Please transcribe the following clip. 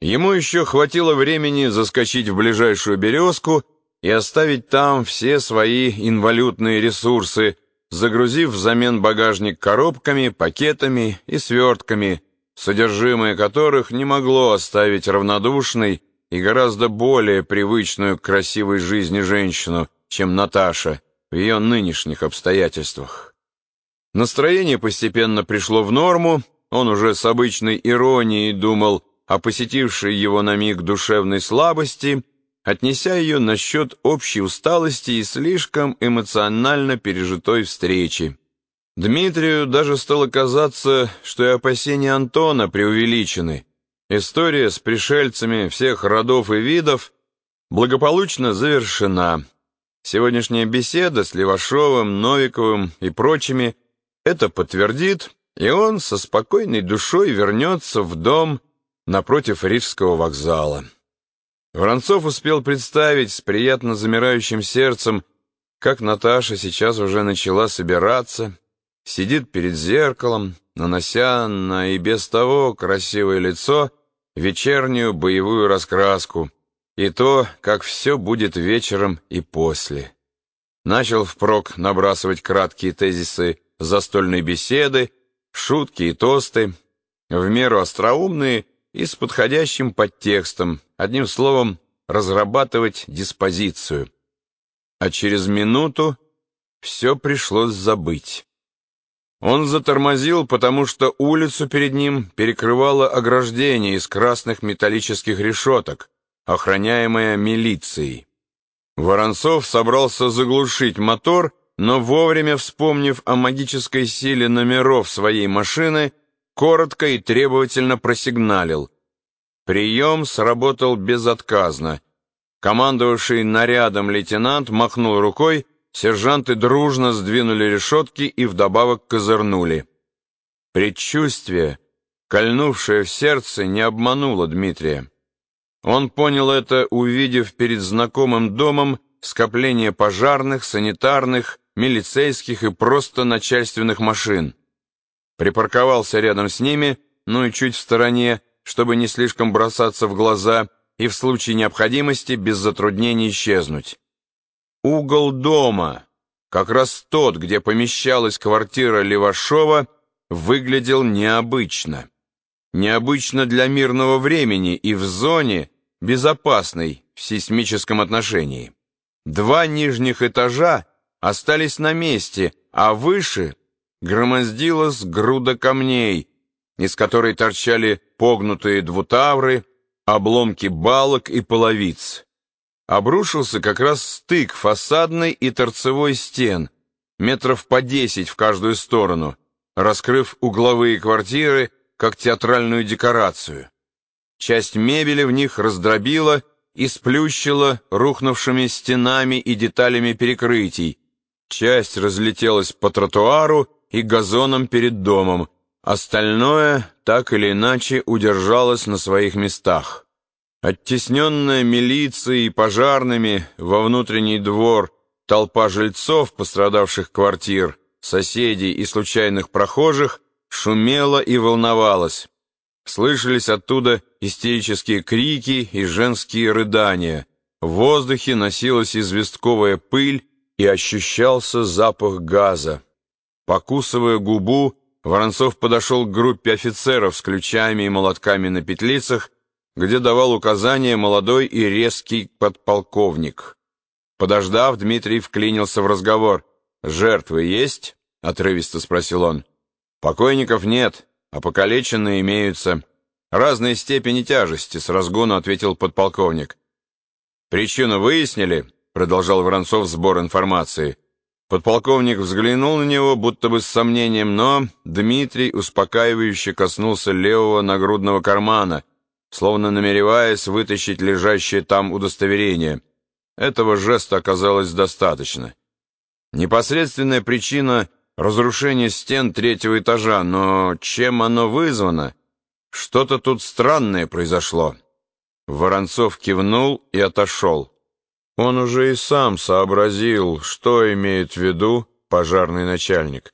Ему еще хватило времени заскочить в ближайшую березку и оставить там все свои инвалютные ресурсы, загрузив взамен багажник коробками, пакетами и свертками, содержимое которых не могло оставить равнодушной и гораздо более привычную к красивой жизни женщину, чем Наташа в ее нынешних обстоятельствах. Настроение постепенно пришло в норму, он уже с обычной иронией думал о посетившей его на миг душевной слабости, отнеся ее насчет общей усталости и слишком эмоционально пережитой встречи. Дмитрию даже стало казаться, что и опасения Антона преувеличены. История с пришельцами всех родов и видов благополучно завершена. Сегодняшняя беседа с Левашовым, Новиковым и прочими это подтвердит, и он со спокойной душой вернется в дом напротив Рижского вокзала. Воронцов успел представить с приятно замирающим сердцем, как Наташа сейчас уже начала собираться, сидит перед зеркалом, нанося на и без того красивое лицо вечернюю боевую раскраску, и то, как все будет вечером и после. Начал впрок набрасывать краткие тезисы застольной беседы, шутки и тосты, в меру остроумные и с подходящим подтекстом, одним словом, разрабатывать диспозицию. А через минуту все пришлось забыть. Он затормозил, потому что улицу перед ним перекрывало ограждение из красных металлических решеток, охраняемое милицией. Воронцов собрался заглушить мотор, но вовремя вспомнив о магической силе номеров своей машины, коротко и требовательно просигналил. Прием сработал безотказно. Командовавший нарядом лейтенант махнул рукой, сержанты дружно сдвинули решетки и вдобавок козырнули. Предчувствие, кольнувшее в сердце, не обмануло Дмитрия. Он понял это, увидев перед знакомым домом скопление пожарных, санитарных, милицейских и просто начальственных машин. Припарковался рядом с ними, ну и чуть в стороне, чтобы не слишком бросаться в глаза и в случае необходимости без затруднений исчезнуть. Угол дома, как раз тот, где помещалась квартира Левашова, выглядел необычно. Необычно для мирного времени и в зоне, безопасной в сейсмическом отношении. Два нижних этажа остались на месте, а выше громоздилась груда камней, из которой торчали погнутые двутавры, обломки балок и половиц. Обрушился как раз стык фасадной и торцевой стен, метров по десять в каждую сторону, раскрыв угловые квартиры как театральную декорацию. Часть мебели в них раздробила и сплющила рухнувшими стенами и деталями перекрытий. Часть разлетелась по тротуару и газонам перед домом, остальное так или иначе удержалось на своих местах. Оттесненная милицией и пожарными во внутренний двор толпа жильцов пострадавших квартир, соседей и случайных прохожих шумела и волновалась. Слышались оттуда истерические крики и женские рыдания. В воздухе носилась известковая пыль и ощущался запах газа. Покусывая губу, Воронцов подошел к группе офицеров с ключами и молотками на петлицах, где давал указания молодой и резкий подполковник. Подождав, Дмитрий вклинился в разговор. «Жертвы есть?» — отрывисто спросил он. «Покойников нет, а покалеченные имеются. Разные степени тяжести, с разгону ответил подполковник. Причину выяснили, продолжал Воронцов сбор информации. Подполковник взглянул на него, будто бы с сомнением, но Дмитрий успокаивающе коснулся левого нагрудного кармана, словно намереваясь вытащить лежащее там удостоверение. Этого жеста оказалось достаточно. Непосредственная причина разрушение стен третьего этажа, но чем оно вызвано? Что-то тут странное произошло. Воронцов кивнул и отошел. Он уже и сам сообразил, что имеет в виду пожарный начальник.